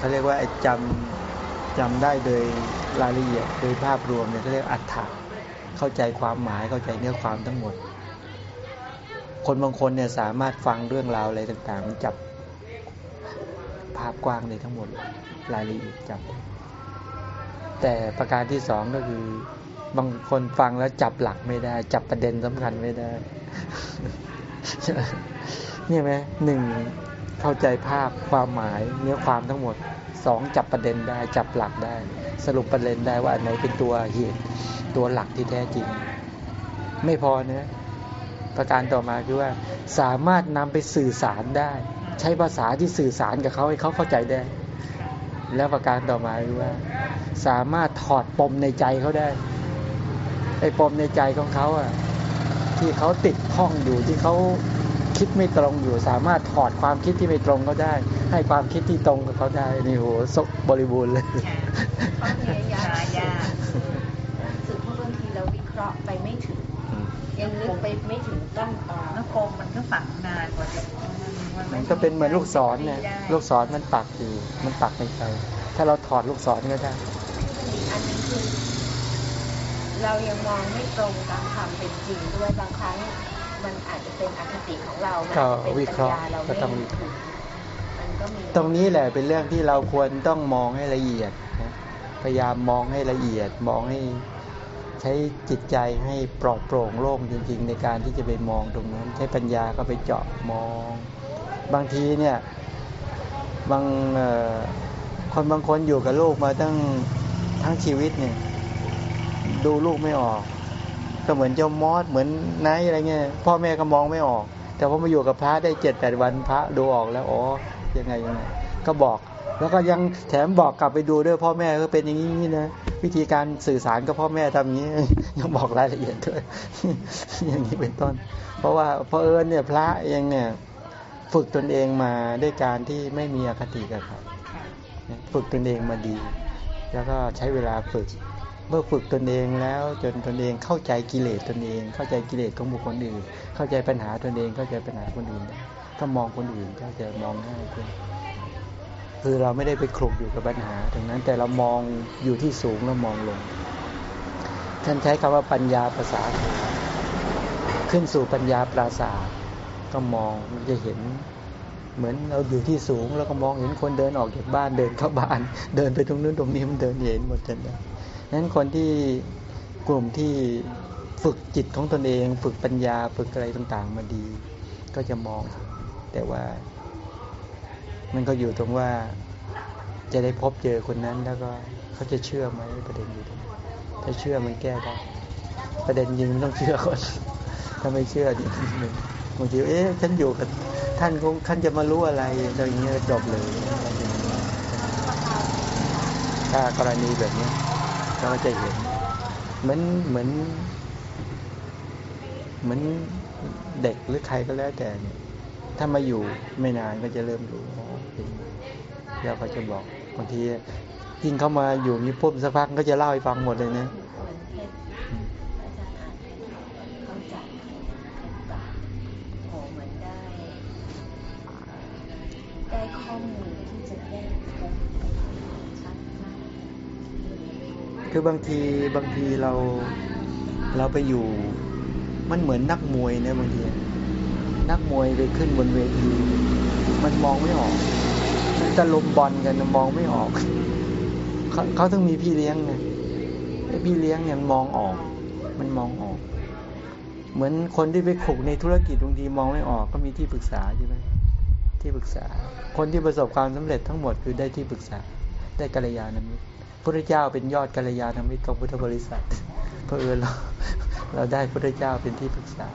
เขาเรียกว่าจำจำได้โดยรายละเอียดโดยภาพรวมเนี่ยเขาเรียกอัฏฐะเข้าใจความหมายเข้าใจเนื้อความทั้งหมด คนบางคนเนี่ยสามารถฟังเรื่องราวอะไรต่างๆ จับภาพกว้างเลยทั้งหมดรายละเอียดจับ แต่ประการที่สองก็คือบางคนฟังแล้วจับหลักไม่ได้ จับประเด็นสำคัญไม่ได้เนี่ยไหมหนึ่ง เข้าใจภาพความหมายเนื้อความทั้งหมดสองจับประเด็นได้จับหลักได้ สรุปประเด็นได้ว่าอันไหนเป็นตัวเหตุตัวหลักที่แท้จริง ไม่พอเนะประการต่อมาคือว่าสามารถนำไปสื่อสารได้ ใช้ภาษาที่สื่อสารกับเขาให้เขาเข้าใจได้ แล้วประการต่อมาคือว่า สามารถถอดปมในใจเขาได้ไอ้ปมในใจของเขาอะที่เขาติดข้องอยู่ที่เขา คิดไม่ตรงอยู่ สามารถถอดความคิดที่ไม่ตรงเขาได้ ให้ความคิดที่ตรงกับเขาได้นี่โหสบริบูรณ์เลยความพยายามยากสึกเพราะบางทีเราวิเคราะห์ไปไม่ถึง ยังนึกไปไม่ถึงต้นตอแล้วโคมมันก็ฝังนานกว่าจะมันก็เป็นเหมือนลูกศรเนี่ยลูกศรมันปักอยู่มันปักในใจถ้าเราถอดลูกศรก็ได้อันนี้คือเรายังมองไม่ตรงตามความเป็นจริงด้วยบางครั้ง มันอาจจะเป็นอคติของเราก็วิเคราะห์ก็ต้องวิเคราะห์ตรงนี้แหละเป็นเรื่องที่เราควรต้องมองให้ละเอียดพยายามมองให้ละเอียด มองให้ใช้จิตใจให้ปลอดโปร่งโล่งจริง ๆ ในการที่จะไปมองตรงนั้น ใช้ปัญญาก็ไปเจาะมอง บางทีเนี่ยบางคนบางคนอยู่กับลูกมาตั้งทั้งชีวิตเนี่ยดูลูกไม่ออก ก็เหมือนเจ้ามอสเหมือนไนอะไรเงี้ยพ่อแม่ก็มองไม่ออก แต่พอมาอยู่กับพระได้เจ็ดแปดวันพระดูออกแล้วอ๋อยังไงยังไงก็บอก แล้วก็ยังแถมบอกกลับไปดูด้วยพ่อแม่ก็เป็นอย่างนี้นะวิธีการสื่อสารกับพ่อแม่ทำอย่างนี้ ยังบอกรายละเอียดด้วยอย่างนี้เป็นต้น เพราะว่าพอเอิญเนี่ยพระเองเนี่ยฝึกตนเองมาด้วยการที่ไม่มีอคติกับใครฝึกตนเองมาดี แล้วก็ใช้เวลาฝึก เมื่อฝึกตนเองแล้ว จนตนเองเข้าใจกิเลสตนเอง เข้าใจกิเลสของบุคคลอื่น เข้าใจปัญหาตนเองเข้าใจปัญหาคนอื่นถ้ามองคนอื่นก็จะมองง่ายขึ้นคือเราไม่ได้ไปคลุกอยู่กับปัญหาตรงนั้นแต่เรามองอยู่ที่สูงแล้วมองลง ท่านใช้คำว่าปัญญาภาษา ขึ้นสู่ปัญญาปราศาก็มองมันจะเห็น เหมือนเราอยู่ที่สูง แล้วก็มองเห็นคนเดินออกจากบ้านเดินเข้าบ้าน เดินไปตรงนู้นตรงนี้มันเดินเห็นหมดเลย นั้นคนที่กลุ่มที่ฝึกจิตของตนเอง ฝึกปัญญาฝึกอะไรต่างๆ มาดี ก็จะมอง แต่ว่า มันก็อยู่ตรงว่าจะได้พบเจอคนนั้นแล้วก็เขาจะเชื่อไหมประเด็นอยู่ตรงถ้าเชื่อมันแก้ได้ประเด็นยิงมันต้องเชื่อคนถ้าไม่เชื่อดิบางทีเอ๊ะฉันอยู่กับท่านคงท่านจะมารู้อะไรอะไรอย่างเงี้ยจบเลยถ้ากรณีแบบนี้ เราจะเห็น เหมือนเหมือน เหมือนเด็กหรือใครก็แล้วแต่เนี่ยถ้ามาอยู่ไม่นานก็จะเริ่มรู้แล้วเขาจะบอกบางทียิ่งเขามาอยู่นี่ปุ๊บสักพักก็จะเล่าให้ฟังหมดเลยนะได้ข้อมูลที่จะแก้ คือบางทีบางทีเราเราไปอยู่ มันเหมือนนักมวยนี่ยบางทีนักมวยไปขึ้นบนเวที มันมองไม่ออก มันจะลมบอลกันมองไม่ออกเขาเขาต้องมีพี่เลี้ยงไงไอ้พี่เลี้ยงเนี่ยมองออก มันมองออก เหมือนคนที่ไปขุกในธุรกิจบางทีมองไม่ออกก็มีที่ปรึกษาใช่ไหมที่ปรึกษา คนที่ประสบความสำเร็จทั้งหมดคือได้ที่ปรึกษา ได้กัลยาณมิตร พระเจ้าเป็นยอดกัลยาณมิตรของพุทธบริษัทเพอเออเราเราได้พระเจ้าเป็นที่ปรึกษา